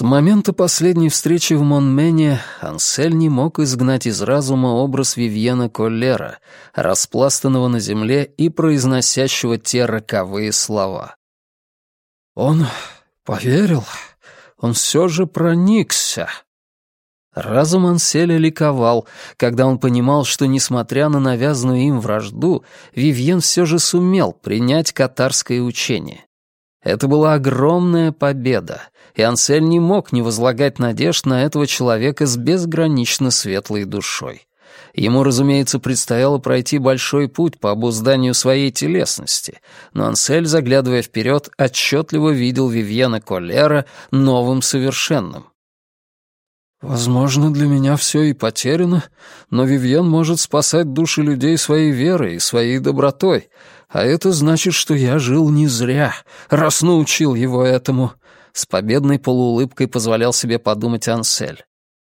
С момента последней встречи в Монмене Ансель не мог изгнать из разума образ Вивьена Коллера, распластанного на земле и произносящего те роковые слова. «Он поверил, он все же проникся». Разум Анселя ликовал, когда он понимал, что, несмотря на навязанную им вражду, Вивьен все же сумел принять катарское учение. Это была огромная победа, и Ансель не мог не возлагать надежд на этого человека с безгранично светлой душой. Ему, разумеется, предстояло пройти большой путь по обузданию своей телесности, но Ансель, заглядывая вперед, отчетливо видел Вивьена Коллера новым совершенным. «Возможно, для меня все и потеряно, но Вивьен может спасать души людей своей верой и своей добротой, а это значит, что я жил не зря, раз научил его этому», — с победной полуулыбкой позволял себе подумать Ансель.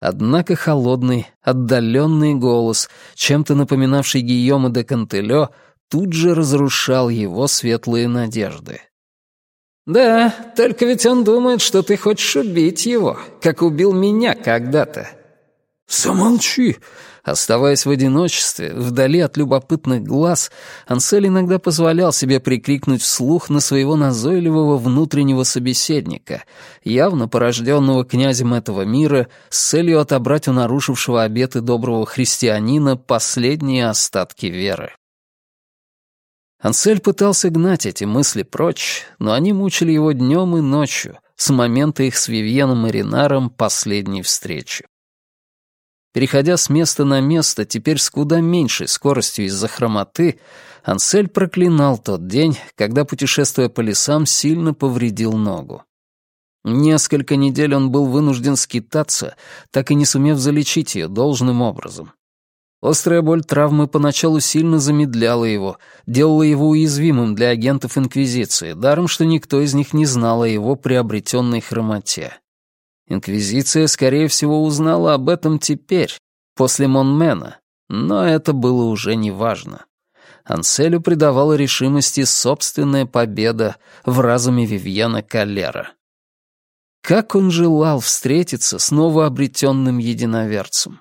Однако холодный, отдаленный голос, чем-то напоминавший Гийома де Кантелё, тут же разрушал его светлые надежды. «Да, только ведь он думает, что ты хочешь убить его, как убил меня когда-то». «Замолчи!» Оставаясь в одиночестве, вдали от любопытных глаз, Ансель иногда позволял себе прикрикнуть вслух на своего назойливого внутреннего собеседника, явно порожденного князем этого мира, с целью отобрать у нарушившего обеты доброго христианина последние остатки веры. Ансель пытался гнать эти мысли прочь, но они мучили его днем и ночью, с момента их с Вивьеном и Ренаром последней встречи. Переходя с места на место, теперь с куда меньшей скоростью из-за хромоты, Ансель проклинал тот день, когда, путешествуя по лесам, сильно повредил ногу. Несколько недель он был вынужден скитаться, так и не сумев залечить ее должным образом. Острая боль травмы поначалу сильно замедляла его, делала его уязвимым для агентов Инквизиции, даром что никто из них не знал о его приобретенной хромоте. Инквизиция, скорее всего, узнала об этом теперь, после Монмена, но это было уже неважно. Анселю придавала решимости собственная победа в разуме Вивьена Каллера. Как он желал встретиться с новообретенным единоверцем.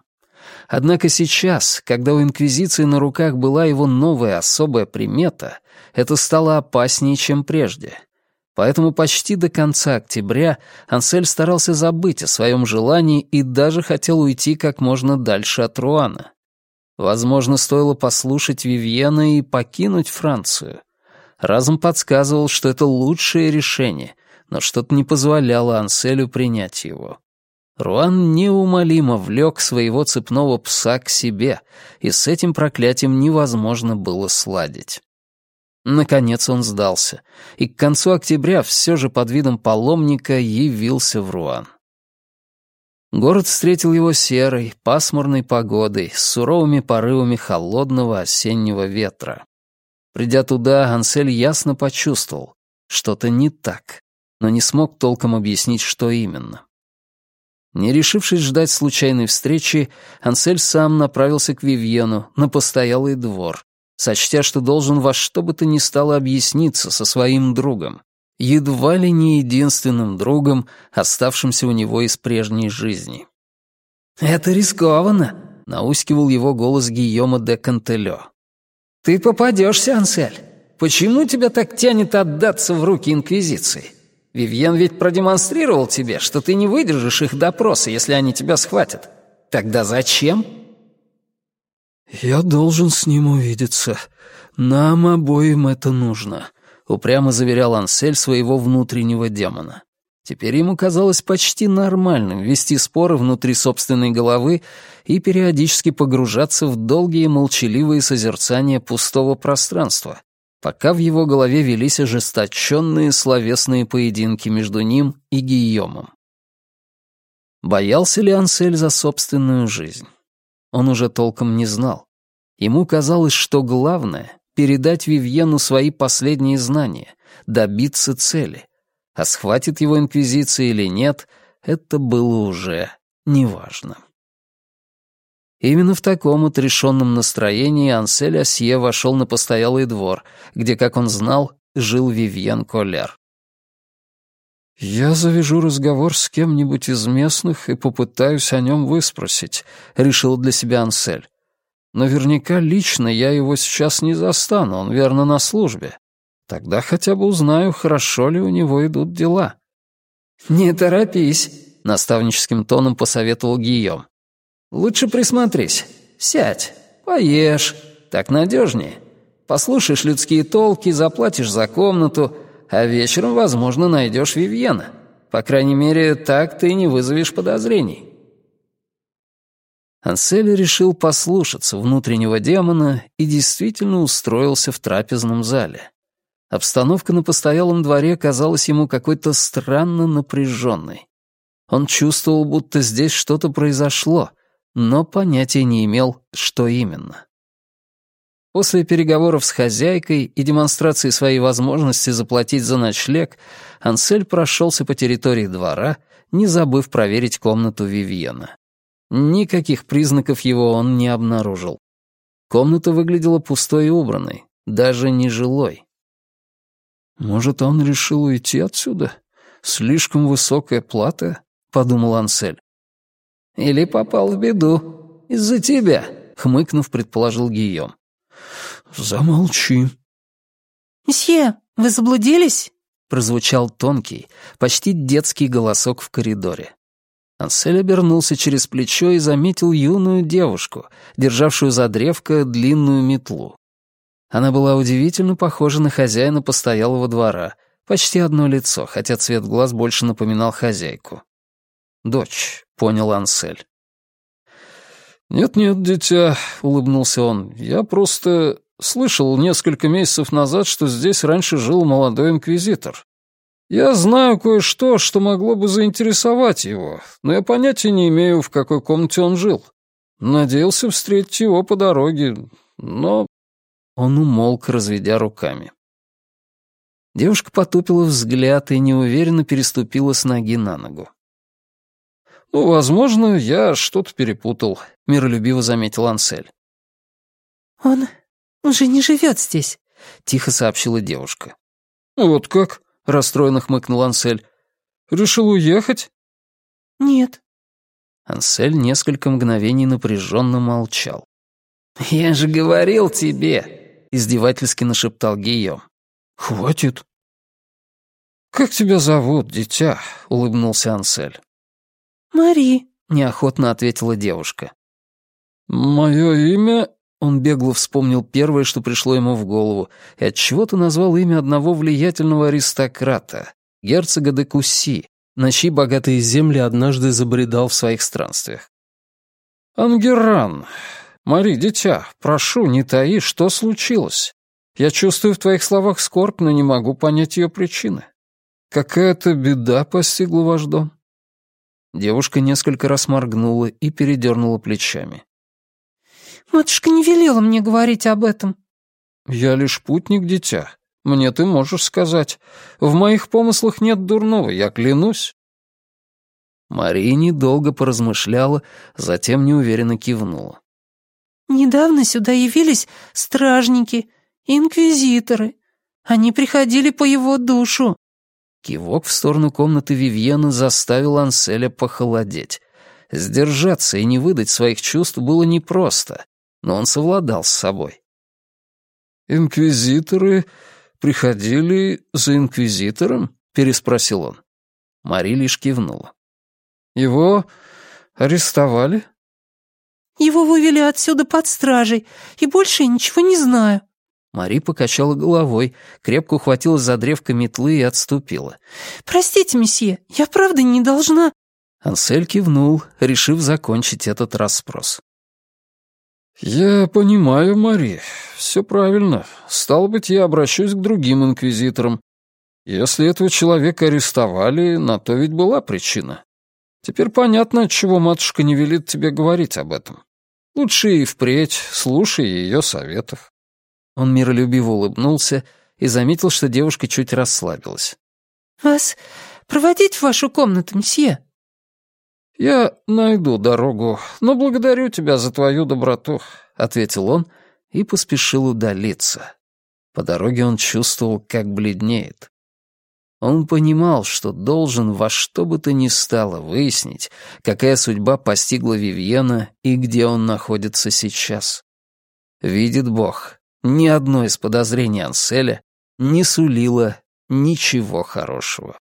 Однако сейчас, когда у Инквизиции на руках была его новая особая примета, это стало опаснее, чем прежде. Поэтому почти до конца октября Ансель старался забыть о своем желании и даже хотел уйти как можно дальше от Руана. Возможно, стоило послушать Вивьена и покинуть Францию. Разум подсказывал, что это лучшее решение, но что-то не позволяло Анселю принять его. Руан неумолимо влек своего цепного пса к себе, и с этим проклятием невозможно было сладить. Наконец он сдался, и к концу октября все же под видом паломника явился в Руан. Город встретил его серой, пасмурной погодой, с суровыми порывами холодного осеннего ветра. Придя туда, Ансель ясно почувствовал, что-то не так, но не смог толком объяснить, что именно. Не решившись ждать случайной встречи, Ансель сам направился к Вивьену на постоялый двор, сочтя, что должен во что бы то ни стало объясниться со своим другом, едва ли не единственным другом, оставшимся у него из прежней жизни. «Это рискованно», — наускивал его голос Гийома де Кантелё. «Ты попадешься, Ансель. Почему тебя так тянет отдаться в руки Инквизиции? Вивьен ведь продемонстрировал тебе, что ты не выдержишь их допроса, если они тебя схватят. Тогда зачем?» «Я должен с ним увидеться. Нам обоим это нужно», — упрямо заверял Ансель своего внутреннего демона. Теперь ему казалось почти нормальным вести споры внутри собственной головы и периодически погружаться в долгие молчаливые созерцания пустого пространства, пока в его голове велись ожесточенные словесные поединки между ним и Гийомом. Боялся ли Ансель за собственную жизнь? Он уже толком не знал. Ему казалось, что главное — передать Вивьену свои последние знания, добиться цели. А схватит его Инквизиция или нет, это было уже неважно. Именно в таком отрешенном настроении Ансель Асье вошел на постоялый двор, где, как он знал, жил Вивьен Коллер. «Я завяжу разговор с кем-нибудь из местных и попытаюсь о нем выспросить», — решил для себя Ансель. «Наверняка лично я его сейчас не застану, он верно на службе. Тогда хотя бы узнаю, хорошо ли у него идут дела». «Не торопись», — наставническим тоном посоветовал Гийом. «Лучше присмотрись. Сядь, поешь. Так надежнее. Послушаешь людские толки, заплатишь за комнату, а вечером, возможно, найдешь Вивьена. По крайней мере, так ты не вызовешь подозрений». Ансель решил послушаться внутреннего демона и действительно устроился в трапезном зале. Обстановка на постоялом дворе казалась ему какой-то странно напряженной. Он чувствовал, будто здесь что-то произошло, но понятия не имел, что именно. После переговоров с хозяйкой и демонстрации своей возможности заплатить за ночлег, Ансель прошелся по территории двора, не забыв проверить комнату Вивьена. Никаких признаков его он не обнаружил. Комната выглядела пустой и убранной, даже не жилой. «Может, он решил уйти отсюда? Слишком высокая плата?» — подумал Ансель. «Или попал в беду. Из-за тебя», — хмыкнув, предположил Гийом. «Замолчи». «Мсье, вы заблудились?» — прозвучал тонкий, почти детский голосок в коридоре. Ансель обернулся через плечо и заметил юную девушку, державшую за древко длинную метлу. Она была удивительно похожа на хозяина постоялого двора, почти одно лицо, хотя цвет глаз больше напоминал хозяйку. «Дочь», — понял Ансель. «Нет-нет, дитя», — улыбнулся он, — «я просто слышал несколько месяцев назад, что здесь раньше жил молодой инквизитор. Я знаю кое-что, что могло бы заинтересовать его, но я понятия не имею, в какой комнате он жил. Надеялся встретить его по дороге, но...» Он умолк, разведя руками. Девушка потупила взгляд и неуверенно переступила с ноги на ногу. «Ну, возможно, я что-то перепутал», — миролюбиво заметил Ансель. «Он уже не живет здесь», — тихо сообщила девушка. «Вот как?» — расстроенно хмыкнул Ансель. «Решил уехать?» «Нет». Ансель несколько мгновений напряженно молчал. «Я же говорил тебе!» — издевательски нашептал Гийом. «Хватит». «Как тебя зовут, дитя?» — улыбнулся Ансель. «Мари», — неохотно ответила девушка. «Мое имя...» Он бегло вспомнил первое, что пришло ему в голову, и отчего-то назвал имя одного влиятельного аристократа, герцога де Кусси, на чьи богатые земли однажды забредал в своих странствиях. «Ангеран, Мари, дитя, прошу, не таи, что случилось? Я чувствую в твоих словах скорбь, но не могу понять ее причины. Какая-то беда постигла ваш дом?» Девушка несколько раз моргнула и передернула плечами. «Матушка не велела мне говорить об этом». «Я лишь путник, дитя. Мне ты можешь сказать. В моих помыслах нет дурного, я клянусь». Мария недолго поразмышляла, затем неуверенно кивнула. «Недавно сюда явились стражники, инквизиторы. Они приходили по его душу. Кивок в сторону комнаты Вивьена заставил Анселя похолодеть. Сдержаться и не выдать своих чувств было непросто, но он совладал с собой. «Инквизиторы приходили за инквизитором?» — переспросил он. Мари лишь кивнула. «Его арестовали?» «Его вывели отсюда под стражей, и больше я ничего не знаю». Мари покачала головой, крепко ухватилась за древко метлы и отступила. «Простите, месье, я правда не должна...» Ансель кивнул, решив закончить этот расспрос. «Я понимаю, Мари, все правильно. Стало быть, я обращусь к другим инквизиторам. Если этого человека арестовали, на то ведь была причина. Теперь понятно, отчего матушка не велит тебе говорить об этом. Лучше и впредь слушай ее советов». Он миролюбиво улыбнулся и заметил, что девушка чуть расслабилась. «Вас проводить в вашу комнату, мсье?» «Я найду дорогу, но благодарю тебя за твою доброту», — ответил он и поспешил удалиться. По дороге он чувствовал, как бледнеет. Он понимал, что должен во что бы то ни стало выяснить, какая судьба постигла Вивьена и где он находится сейчас. Видит Бог, ни одно из подозрений Анселя не сулило ничего хорошего.